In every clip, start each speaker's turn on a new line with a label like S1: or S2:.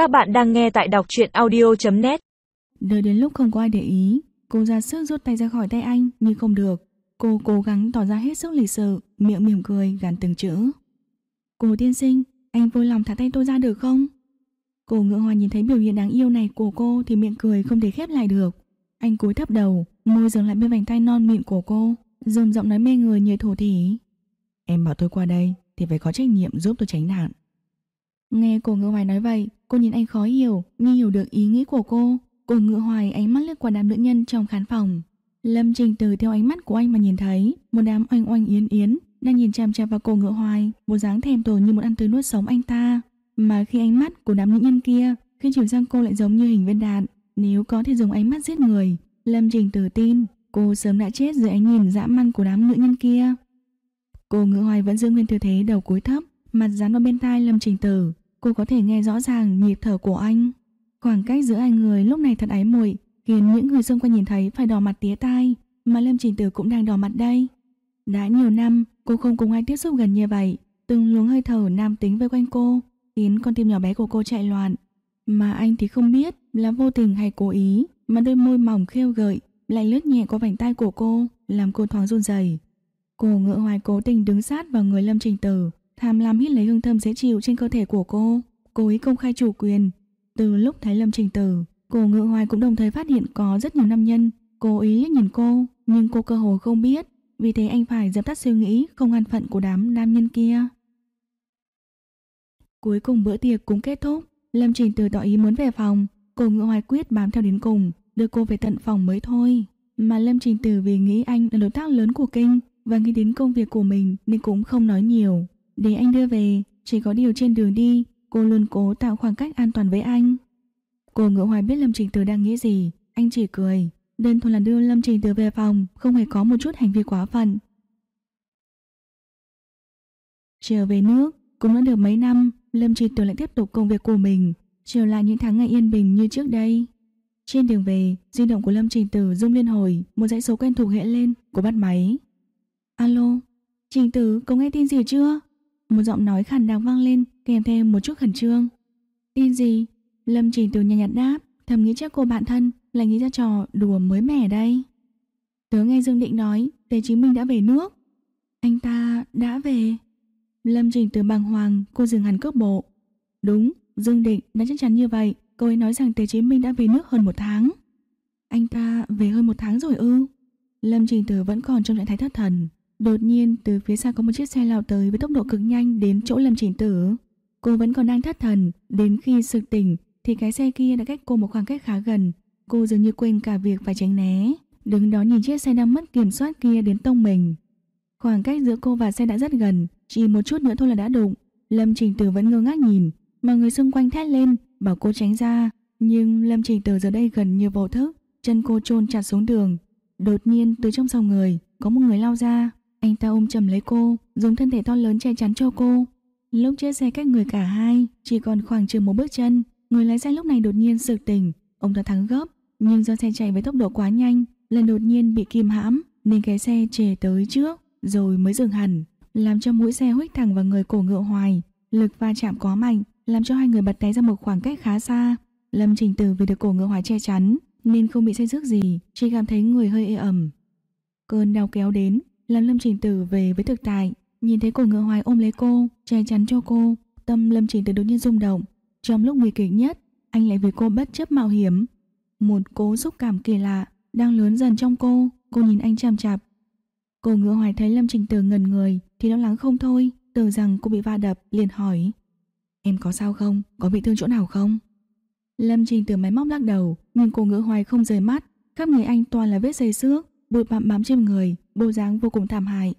S1: Các bạn đang nghe tại đọc truyện audio.net
S2: Đợi đến lúc không có ai để ý, cô ra sức rút tay ra khỏi tay anh nhưng không được. Cô cố gắng tỏ ra hết sức lịch sự, miệng mỉm cười gắn từng chữ. Cô tiên sinh, anh vui lòng thả tay tôi ra được không? Cô ngựa hoa nhìn thấy biểu hiện đáng yêu này của cô thì miệng cười không thể khép lại được. Anh cúi thấp đầu, môi dừng lại bên vành tay non mịn của cô, dùng giọng nói mê người như thổ thỉ. Em bảo tôi qua đây thì phải có trách nhiệm giúp tôi tránh nạn. Nghe cô ngựa hoài nói vậy, cô nhìn anh khó hiểu, như hiểu được ý nghĩ của cô. Cô ngựa hoài ánh mắt lướt qua đám nữ nhân trong khán phòng. Lâm Trình từ theo ánh mắt của anh mà nhìn thấy một đám oanh oanh yến yến đang nhìn chằm chằm vào cô ngựa hoài, bộ dáng thèm tổ như một ăn tươi nuốt sống anh ta. Mà khi ánh mắt của đám nữ nhân kia khi chuyển sang cô lại giống như hình viên đạn, nếu có thể dùng ánh mắt giết người, Lâm Trình từ tin cô sớm đã chết dưới ánh nhìn dã man của đám nữ nhân kia. Cô ngựa hoài vẫn giữ nguyên tư thế đầu cúi thấp, mặt dán vào bên tai Lâm Trình Tử, cô có thể nghe rõ ràng nhịp thở của anh. Khoảng cách giữa hai người lúc này thật ái muội, khiến những người xung quanh nhìn thấy phải đỏ mặt tía tai, mà Lâm Trình Tử cũng đang đỏ mặt đây. Đã nhiều năm, cô không cùng ai tiếp xúc gần như vậy, từng luống hơi thở nam tính vây quanh cô, khiến con tim nhỏ bé của cô chạy loạn. Mà anh thì không biết là vô tình hay cố ý, mà đôi môi mỏng khêu gợi lại lướt nhẹ qua vành tay của cô, làm cô thoáng run rẩy. Cô ngựa hoài cố tình đứng sát vào người Lâm Trình Tử, tham lam hít lấy hương thơm dễ chịu trên cơ thể của cô, cố ý công khai chủ quyền. Từ lúc thấy Lâm Trình Tử, cô Ngự hoài cũng đồng thời phát hiện có rất nhiều nam nhân cố ý liếc nhìn cô, nhưng cô cơ hồ không biết, vì thế anh phải dập tắt suy nghĩ không an phận của đám nam nhân kia. Cuối cùng bữa tiệc cũng kết thúc, Lâm Trình Tử tỏ ý muốn về phòng, cô Ngự hoài quyết bám theo đến cùng, đưa cô về tận phòng mới thôi. Mà Lâm Trình Tử vì nghĩ anh là đối tác lớn của Kinh và nghĩ đến công việc của mình nên cũng không nói nhiều. Để anh đưa về, chỉ có điều trên đường đi, cô luôn cố tạo khoảng cách an toàn với anh. Cô ngựa hoài biết Lâm Trình Tử đang nghĩ gì, anh chỉ cười. Đơn thuần là đưa Lâm Trình Tử về phòng, không hề có một chút hành vi quá phận. Trở về nước, cũng đã được mấy năm, Lâm Trình Tử lại tiếp tục công việc của mình, trở lại những tháng ngày yên bình như trước đây. Trên đường về, di động của Lâm Trình Tử rung liên hồi, một dãy số quen thuộc hiện lên, cô bắt máy. Alo, Trình Tử có nghe tin gì chưa? Một giọng nói khàn đặc vang lên kèm thêm một chút khẩn trương. Tin gì? Lâm Trình từ nhạt nhạt đáp, thầm nghĩ chắc cô bạn thân lại nghĩ ra trò đùa mới mẻ đây. Tớ nghe Dương Định nói Tề Chí Minh đã về nước. Anh ta đã về. Lâm Trình từ bàng hoàng, cô dừng hẳn cước bộ. Đúng, Dương Định đã chắc chắn như vậy. Cô ấy nói rằng Tề Chí Minh đã về nước hơn một tháng. Anh ta về hơn một tháng rồi ư? Lâm Trình từ vẫn còn trong trạng thái thất thần. Đột nhiên từ phía xa có một chiếc xe lao tới với tốc độ cực nhanh đến chỗ Lâm Trình Tử. Cô vẫn còn đang thất thần, đến khi sực tỉnh thì cái xe kia đã cách cô một khoảng cách khá gần. Cô dường như quên cả việc phải tránh né, đứng đó nhìn chiếc xe đang mất kiểm soát kia đến tông mình. Khoảng cách giữa cô và xe đã rất gần, chỉ một chút nữa thôi là đã đụng. Lâm Trình Tử vẫn ngơ ngác nhìn, mà người xung quanh thét lên, bảo cô tránh ra. Nhưng Lâm Trình Tử giờ đây gần như vô thức, chân cô chôn chặt xuống đường. Đột nhiên từ trong dòng người, có một người lao ra, anh ta ôm chầm lấy cô, dùng thân thể to lớn che chắn cho cô. Lúc chia xe cách người cả hai, chỉ còn khoảng chừng một bước chân, người lái xe lúc này đột nhiên sực tỉnh, ông ta thắng gấp, nhưng do xe chạy với tốc độ quá nhanh, lần đột nhiên bị kìm hãm, nên cái xe chề tới trước, rồi mới dừng hẳn, làm cho mũi xe huých thẳng vào người cổ ngựa hoài. Lực va chạm quá mạnh, làm cho hai người bật té ra một khoảng cách khá xa. Lâm Trình Tử vì được cổ ngựa hoài che chắn, nên không bị xe rước gì, chỉ cảm thấy người hơi ê ẩm. Cơn đau kéo đến, làm Lâm Trình Tử về với thực tại, nhìn thấy cổ ngựa hoài ôm lấy cô, che chắn cho cô, tâm Lâm Trình Tử đột nhiên rung động. Trong lúc nguy kịch nhất, anh lại vì cô bất chấp mạo hiểm. Một cố xúc cảm kỳ lạ đang lớn dần trong cô, cô nhìn anh chằm chạp. Cô ngựa hoài thấy Lâm Trình Tử ngần người thì lo lắng không thôi, tưởng rằng cô bị va đập, liền hỏi. Em có sao không? Có bị thương chỗ nào không? Lâm Trình Tử máy móc lắc đầu, nhưng cô ngựa hoài không rời mắt, khắp người anh toàn là vết dây xước, bụi bặm bám trên người, bộ dáng vô cùng thảm hại.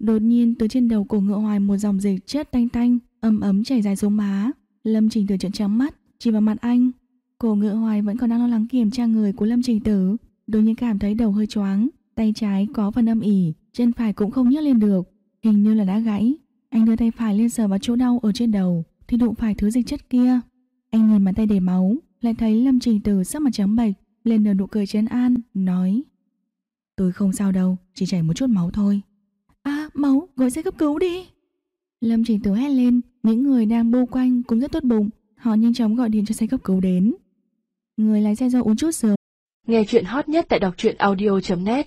S2: Đột nhiên từ trên đầu cổ ngựa hoài một dòng dịch chất tanh tanh, ấm ấm chảy dài xuống má. Lâm Trình Tử trợn trắng mắt, chỉ vào mặt anh. Cổ ngựa hoài vẫn còn đang lo lắng kiểm tra người của Lâm Trình Tử, đột nhiên cảm thấy đầu hơi choáng, tay trái có phần âm ỉ, chân phải cũng không nhấc lên được, hình như là đã gãy. Anh đưa tay phải lên sờ vào chỗ đau ở trên đầu, thì đụng phải thứ dịch chất kia. Anh nhìn bàn tay đầy máu, lại thấy Lâm Trình Tử sắc mặt trắng bệch, lên nở nụ cười trấn an, nói: Tôi không sao đâu, chỉ chảy một chút máu thôi. À, máu, gọi xe cấp cứu đi. Lâm Trình Tử hét lên, những người đang bu quanh cũng rất tốt bụng, Họ nhanh chóng gọi điện cho xe cấp cứu đến. Người lái xe do uống chút sớm.
S1: Nghe chuyện hot nhất tại đọc truyện audio.net